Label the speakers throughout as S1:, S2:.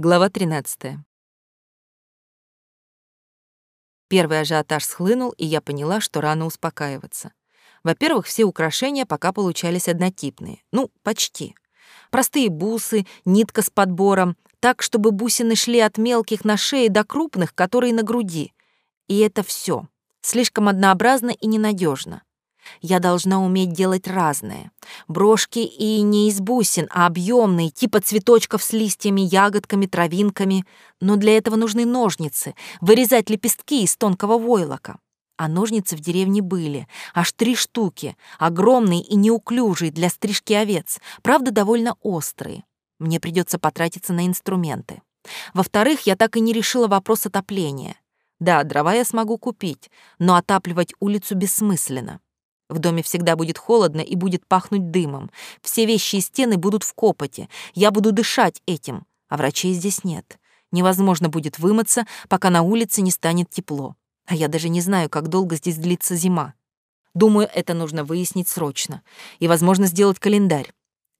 S1: Глава 13. Первый ажиотаж схлынул, и я поняла, что рано успокаиваться. Во-первых, все украшения пока получались однотипные. Ну, почти. Простые бусы, нитка с подбором, так, чтобы бусины шли от мелких на шее до крупных, которые на груди. И это все. Слишком однообразно и ненадежно. Я должна уметь делать разное. Брошки и не из бусин, а объемные, типа цветочков с листьями, ягодками, травинками. Но для этого нужны ножницы, вырезать лепестки из тонкого войлока. А ножницы в деревне были, аж три штуки, огромные и неуклюжие для стрижки овец, правда, довольно острые. Мне придется потратиться на инструменты. Во-вторых, я так и не решила вопрос отопления. Да, дрова я смогу купить, но отапливать улицу бессмысленно. В доме всегда будет холодно и будет пахнуть дымом. Все вещи и стены будут в копоте. Я буду дышать этим, а врачей здесь нет. Невозможно будет вымыться, пока на улице не станет тепло. А я даже не знаю, как долго здесь длится зима. Думаю, это нужно выяснить срочно. И, возможно, сделать календарь.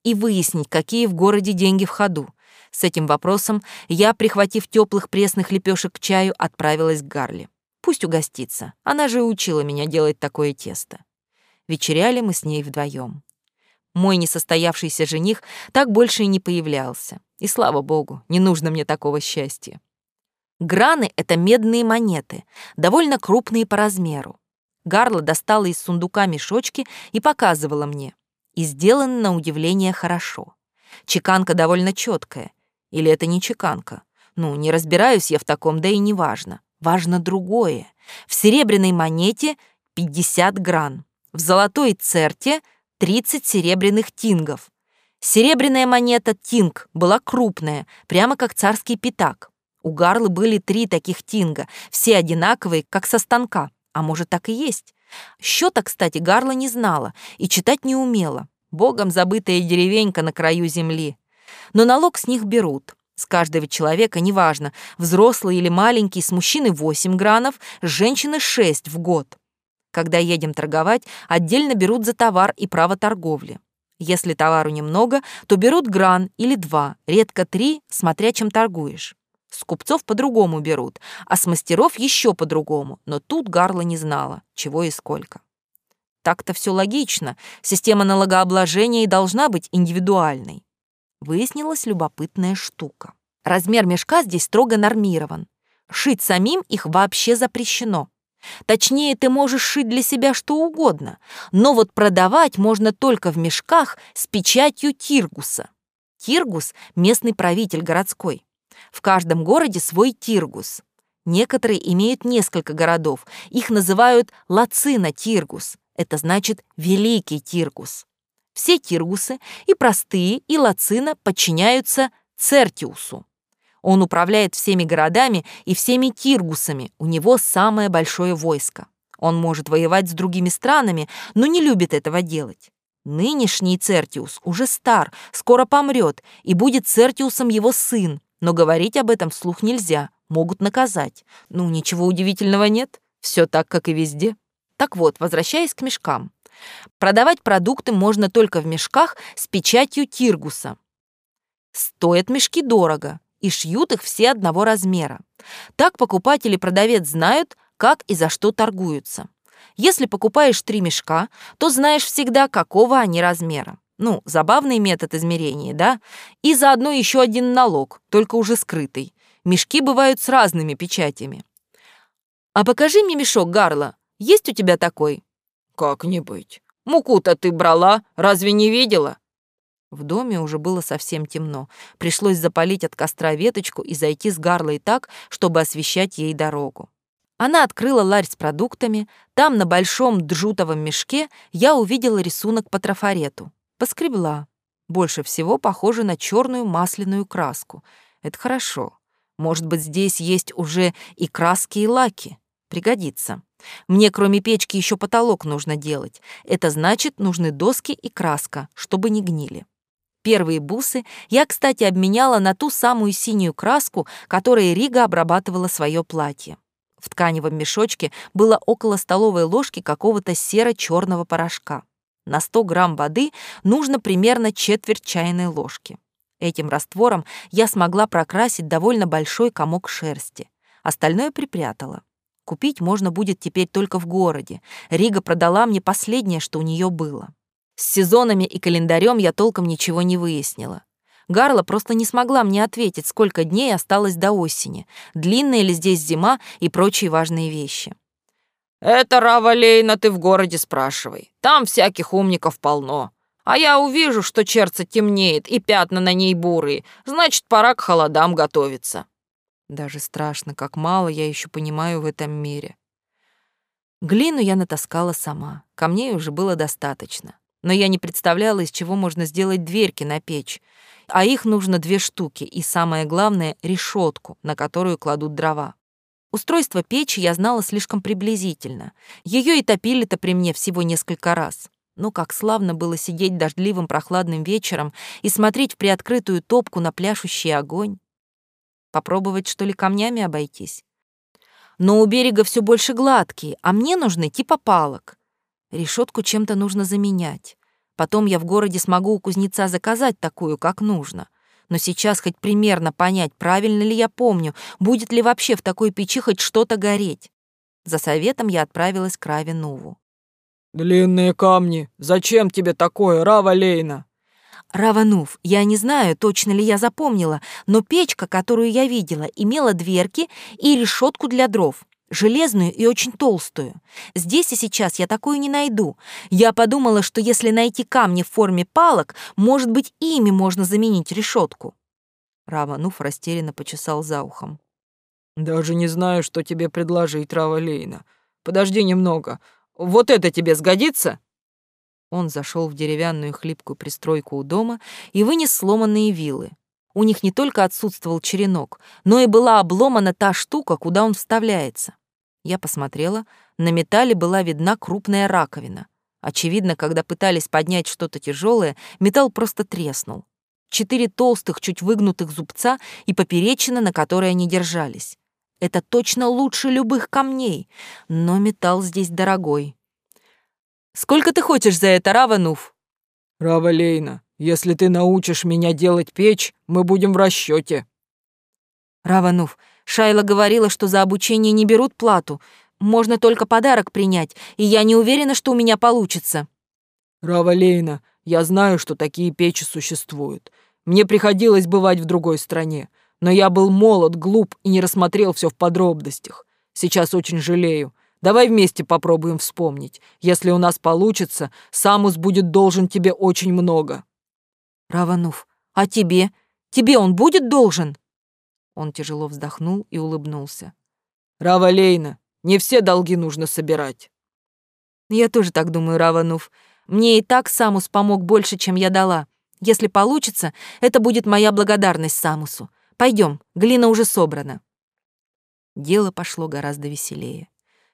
S1: И выяснить, какие в городе деньги в ходу. С этим вопросом я, прихватив теплых пресных лепешек к чаю, отправилась к Гарли. Пусть угостится. Она же учила меня делать такое тесто. Вечеряли мы с ней вдвоем. Мой несостоявшийся жених так больше и не появлялся. И слава богу, не нужно мне такого счастья. Граны — это медные монеты, довольно крупные по размеру. Гарла достала из сундука мешочки и показывала мне. И сделано на удивление хорошо. Чеканка довольно четкая. Или это не чеканка? Ну, не разбираюсь я в таком, да и не важно. Важно другое. В серебряной монете 50 гран. В золотой церте 30 серебряных тингов. Серебряная монета тинг была крупная, прямо как царский пятак. У Гарлы были три таких тинга, все одинаковые, как со станка. А может, так и есть. Счета, кстати, Гарла не знала и читать не умела. Богом забытая деревенька на краю земли. Но налог с них берут. С каждого человека, неважно, взрослый или маленький, с мужчины 8 гранов, с женщины 6 в год. Когда едем торговать, отдельно берут за товар и право торговли. Если товару немного, то берут гран или два, редко три, смотря чем торгуешь. С купцов по-другому берут, а с мастеров еще по-другому, но тут Гарла не знала, чего и сколько. Так-то все логично, система налогообложения и должна быть индивидуальной. Выяснилась любопытная штука. Размер мешка здесь строго нормирован. Шить самим их вообще запрещено. Точнее, ты можешь шить для себя что угодно, но вот продавать можно только в мешках с печатью Тиргуса. Тиргус — местный правитель городской. В каждом городе свой Тиргус. Некоторые имеют несколько городов. Их называют Лацина Тиргус. Это значит «великий Тиргус». Все Тиргусы, и простые, и Лацина, подчиняются Цертиусу. Он управляет всеми городами и всеми тиргусами, у него самое большое войско. Он может воевать с другими странами, но не любит этого делать. Нынешний Цертиус уже стар, скоро помрет, и будет Цертиусом его сын, но говорить об этом вслух нельзя, могут наказать. Ну, ничего удивительного нет, все так, как и везде. Так вот, возвращаясь к мешкам. Продавать продукты можно только в мешках с печатью Тиргуса. Стоят мешки дорого, и шьют их все одного размера. Так покупатель и продавец знают, как и за что торгуются. Если покупаешь три мешка, то знаешь всегда, какого они размера. Ну, забавный метод измерения, да? И заодно еще один налог, только уже скрытый. Мешки бывают с разными печатями. А покажи мне мешок, Гарла. Есть у тебя такой? Как не быть? Муку-то ты брала, разве не видела? В доме уже было совсем темно. Пришлось запалить от костра веточку и зайти с Гарлой так, чтобы освещать ей дорогу. Она открыла ларь с продуктами. Там, на большом джутовом мешке, я увидела рисунок по трафарету. Поскребла. Больше всего похоже на черную масляную краску. Это хорошо. Может быть, здесь есть уже и краски, и лаки. Пригодится. Мне, кроме печки, еще потолок нужно делать. Это значит, нужны доски и краска, чтобы не гнили. Первые бусы я, кстати, обменяла на ту самую синюю краску, которой Рига обрабатывала свое платье. В тканевом мешочке было около столовой ложки какого-то серо-черного порошка. На 100 грамм воды нужно примерно четверть чайной ложки. Этим раствором я смогла прокрасить довольно большой комок шерсти. Остальное припрятала. Купить можно будет теперь только в городе. Рига продала мне последнее, что у нее было. С сезонами и календарем я толком ничего не выяснила. Гарла просто не смогла мне ответить, сколько дней осталось до осени, длинная ли здесь зима и прочие важные вещи.
S2: «Это Равалейна ты в городе спрашивай. Там всяких умников полно. А я увижу, что черца темнеет и пятна на ней бурые, значит, пора к холодам готовиться».
S1: Даже страшно, как мало я еще понимаю в этом мире. Глину я натаскала сама, камней уже было достаточно. Но я не представляла, из чего можно сделать дверки на печь. А их нужно две штуки, и самое главное — решетку, на которую кладут дрова. Устройство печи я знала слишком приблизительно. Ее и топили-то при мне всего несколько раз. Но как славно было сидеть дождливым прохладным вечером и смотреть в приоткрытую топку на пляшущий огонь. Попробовать, что ли, камнями обойтись? Но у берега все больше гладкие, а мне нужны типа палок. Решетку чем-то нужно заменять. Потом я в городе смогу у кузнеца заказать такую, как нужно. Но сейчас хоть примерно понять, правильно ли я помню, будет ли вообще в такой печи хоть что-то гореть. За советом я отправилась к Раве Нуву.
S3: «Длинные камни. Зачем тебе такое, Рава Лейна?»
S1: Раванув, я не знаю, точно ли я запомнила, но печка, которую я видела, имела дверки и решетку для дров, железную и очень толстую. Здесь и сейчас я такую не найду. Я подумала, что если найти камни в форме палок, может быть, ими можно заменить решетку. Раванув растерянно почесал за ухом.
S3: «Даже не знаю, что тебе предложить, Рава Лейна. Подожди немного. Вот это тебе сгодится?»
S1: Он зашел в деревянную хлипкую пристройку у дома и вынес сломанные вилы. У них не только отсутствовал черенок, но и была обломана та штука, куда он вставляется. Я посмотрела, на металле была видна крупная раковина. Очевидно, когда пытались поднять что-то тяжелое, металл просто треснул. Четыре толстых, чуть выгнутых зубца и поперечина, на которой они держались. Это точно лучше любых камней, но металл здесь дорогой. Сколько ты хочешь за это, Рава Нуф?»
S3: «Рава Лейна, если ты научишь меня делать печь, мы будем в расчете.
S1: «Рава Нуф, Шайла говорила, что за обучение не берут плату. Можно только подарок принять, и я не уверена, что у меня получится».
S3: «Рава Лейна, я знаю, что такие печи существуют. Мне приходилось бывать в другой стране, но я был молод, глуп и не рассмотрел все в подробностях. Сейчас очень жалею. Давай вместе попробуем вспомнить. Если у нас получится, Самус будет должен тебе очень много».
S1: «Раванув, а тебе? Тебе он будет должен?» Он тяжело вздохнул и улыбнулся.
S3: «Равалейна, не все долги нужно собирать».
S1: «Я тоже так думаю, Раванув. Мне и так Самус помог больше, чем я дала. Если получится, это будет моя благодарность Самусу. Пойдем, глина уже собрана». Дело пошло гораздо веселее.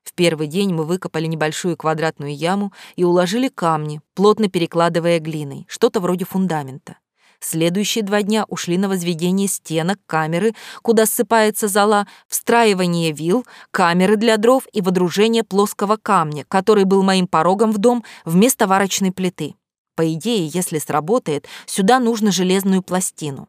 S1: В первый день мы выкопали небольшую квадратную яму и уложили камни, плотно перекладывая глиной, что-то вроде фундамента. Следующие два дня ушли на возведение стенок, камеры, куда ссыпается зола, встраивание вил, камеры для дров и водружение плоского камня, который был моим порогом в дом вместо варочной плиты. По идее, если сработает, сюда нужно железную пластину.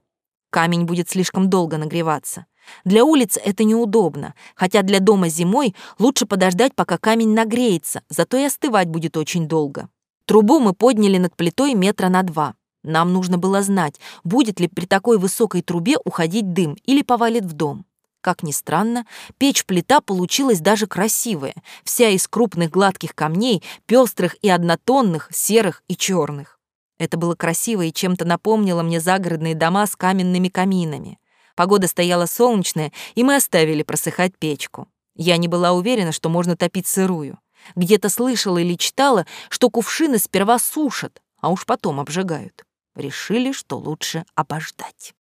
S1: Камень будет слишком долго нагреваться. Для улиц это неудобно, хотя для дома зимой лучше подождать, пока камень нагреется, зато и остывать будет очень долго. Трубу мы подняли над плитой метра на два. Нам нужно было знать, будет ли при такой высокой трубе уходить дым или повалит в дом. Как ни странно, печь-плита получилась даже красивая, вся из крупных гладких камней, пестрых и однотонных, серых и черных. Это было красиво и чем-то напомнило мне загородные дома с каменными каминами. Погода стояла солнечная, и мы оставили просыхать печку. Я не была уверена, что можно топить сырую. Где-то слышала или читала, что кувшины сперва сушат, а уж потом обжигают. Решили, что лучше обождать.